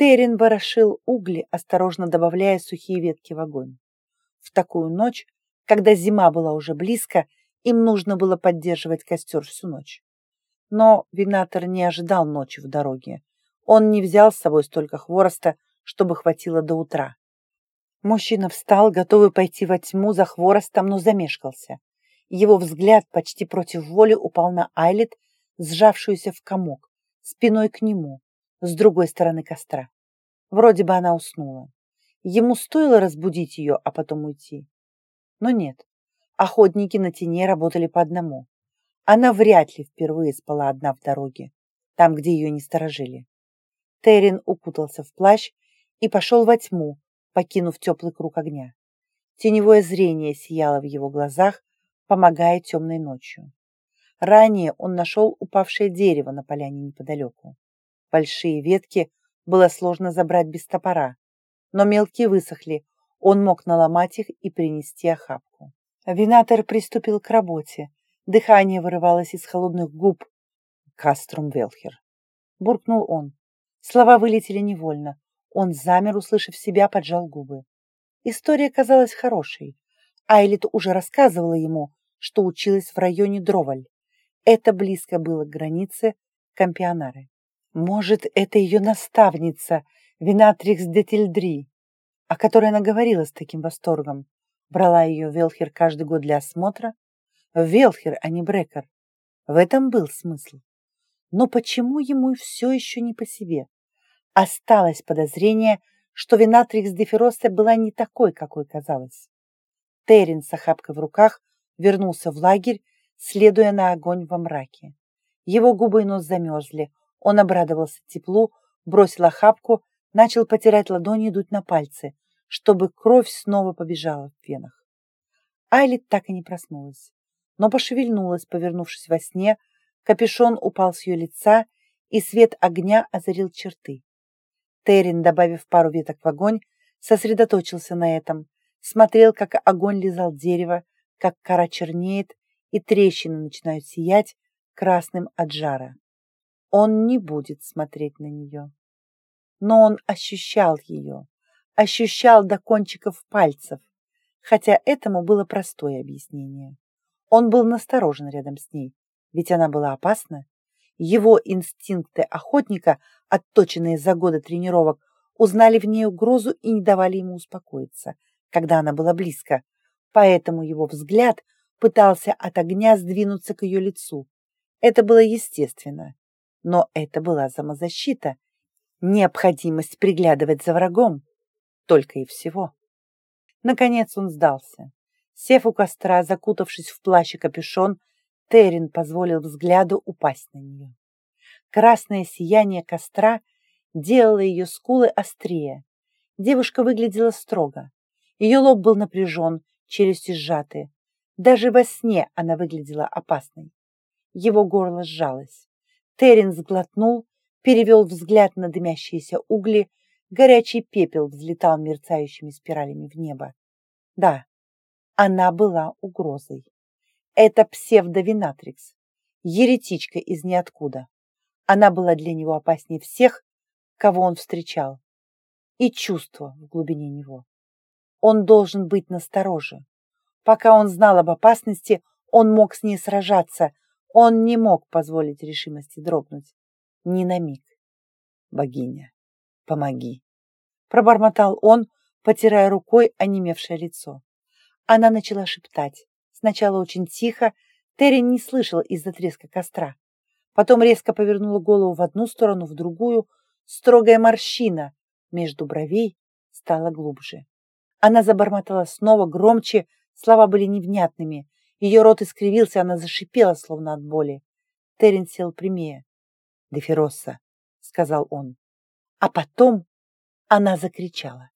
Терен ворошил угли, осторожно добавляя сухие ветки в огонь. В такую ночь, когда зима была уже близко, им нужно было поддерживать костер всю ночь. Но Винатор не ожидал ночи в дороге. Он не взял с собой столько хвороста, чтобы хватило до утра. Мужчина встал, готовый пойти во тьму за хворостом, но замешкался. Его взгляд почти против воли упал на Айлет, сжавшуюся в комок, спиной к нему, с другой стороны костра. Вроде бы она уснула. Ему стоило разбудить ее, а потом уйти. Но нет, охотники на тени работали по одному. Она вряд ли впервые спала одна в дороге, там, где ее не сторожили. Террин укутался в плащ и пошел во тьму, покинув теплый круг огня. Теневое зрение сияло в его глазах, помогая темной ночью. Ранее он нашел упавшее дерево на поляне неподалеку. Большие ветки было сложно забрать без топора, но мелкие высохли, он мог наломать их и принести охапку. Винатор приступил к работе. Дыхание вырывалось из холодных губ. «Каструм Велхер», — буркнул он. Слова вылетели невольно. Он замер, услышав себя, поджал губы. История казалась хорошей. Айлит уже рассказывала ему, что училась в районе Дроваль. Это близко было к границе Кампионары. Может, это ее наставница, Винатрикс де Тильдри, о которой она говорила с таким восторгом. Брала ее Велхер каждый год для осмотра. Велхер, а не Брекер. В этом был смысл. Но почему ему все еще не по себе? Осталось подозрение, что Винатрикс де Феросе была не такой, какой казалось. Террин с охапкой в руках вернулся в лагерь, следуя на огонь во мраке. Его губы и нос замерзли. Он обрадовался теплу, бросил охапку, начал потирать ладони и дуть на пальцы, чтобы кровь снова побежала в венах. Айлит так и не проснулась, но пошевельнулась, повернувшись во сне, капюшон упал с ее лица, и свет огня озарил черты. Террин, добавив пару веток в огонь, сосредоточился на этом, смотрел, как огонь лизал дерево, как кора чернеет, и трещины начинают сиять красным от жара. Он не будет смотреть на нее. Но он ощущал ее, ощущал до кончиков пальцев, хотя этому было простое объяснение. Он был насторожен рядом с ней, ведь она была опасна. Его инстинкты охотника, отточенные за годы тренировок, узнали в ней угрозу и не давали ему успокоиться, когда она была близко. Поэтому его взгляд пытался от огня сдвинуться к ее лицу. Это было естественно. Но это была самозащита, необходимость приглядывать за врагом. Только и всего. Наконец он сдался. Сев у костра, закутавшись в плащ и капюшон, Террин позволил взгляду упасть на нее. Красное сияние костра делало ее скулы острее. Девушка выглядела строго. Ее лоб был напряжен, челюсти сжаты. Даже во сне она выглядела опасной. Его горло сжалось. Террин сглотнул, перевел взгляд на дымящиеся угли, горячий пепел взлетал мерцающими спиралями в небо. Да, она была угрозой. Это псевдовинатрикс, еретичка из ниоткуда. Она была для него опаснее всех, кого он встречал, и чувство в глубине него. Он должен быть настороже. Пока он знал об опасности, он мог с ней сражаться, он не мог позволить решимости дрогнуть. Ни на миг. «Богиня, помоги!» Пробормотал он, потирая рукой онемевшее лицо. Она начала шептать. Сначала очень тихо, Терри не слышал из-за треска костра. Потом резко повернула голову в одну сторону, в другую. Строгая морщина между бровей стала глубже. Она забормотала снова громче, слова были невнятными. Ее рот искривился, она зашипела, словно от боли. Терен сел прямее. «Дефиросса», — сказал он. А потом она закричала.